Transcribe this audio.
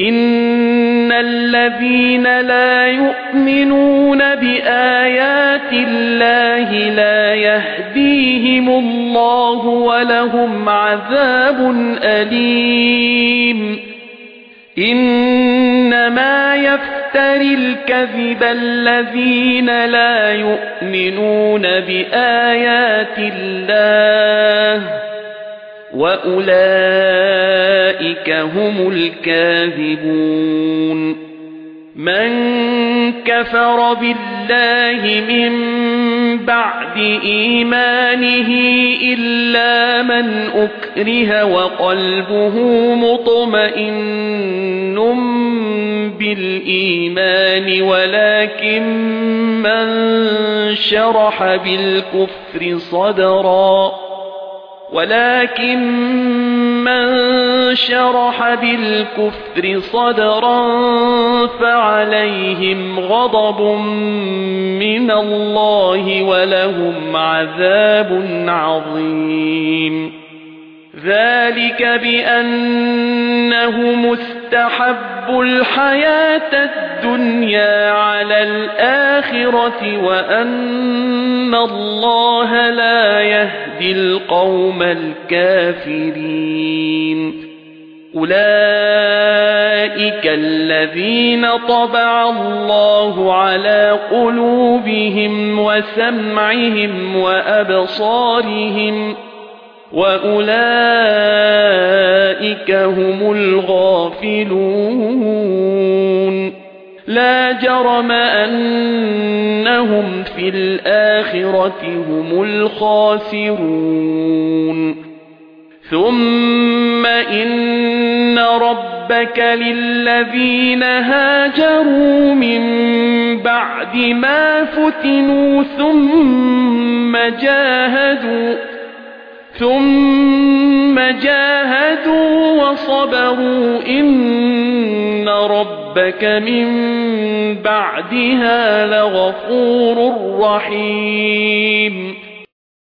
إِنَّ الَّذِينَ لَا يُؤْمِنُونَ بِآيَاتِ اللَّهِ لَا يَهْدِيهِمُ اللَّهُ وَلَهُمْ عَذَابٌ أَلِيمٌ إِنَّمَا يَفْتَرِي الْكَذِبَ الَّذِينَ لَا يُؤْمِنُونَ بِآيَاتِ اللَّهِ وَأُولَئِكَ هُمُ الْكَاذِبُونَ مَنْ كَفَرَ بِاللَّهِ مِنْ بَعْدِ إِيمَانِهِ إِلَّا مَنْ أُكْرِهَ وَقَلْبُهُ مُطْمَئِنٌّ بِالْإِيمَانِ وَلَكِنْ مَنْ شَرَحَ بِالْكُفْرِ صَدْرًا ولكن من شرح بالكفر صدرا فعليهم غضب من الله ولهم عذاب عظيم. ذلك بأنه مستحب الحياة الدنيا على الآخرة وأن الله لا يهدي القوم الكافرين. أولئك الذين طبع الله على قلوبهم وسمعهم وأبصارهم وَأُولَئِكَ هُمُ الْغَافِلُونَ لَا جَرَمَ أَنَّهُمْ فِي الْآخِرَةِ هُمُ الْخَاسِرُونَ. ثُمَّ إِنَّ رَبَّكَ لِلَّذِينَ هَاجَرُوا مِن بَعْدِ مَا فُتِنُوا ثُمَّ جَاهَدُوا ثُمَّ جَاهَدُوا وَصَبَرُوا إِنَّ رَبَّكَ مِن بَعْدِهَا لَغَفُورٌ رَّحِيمٌ.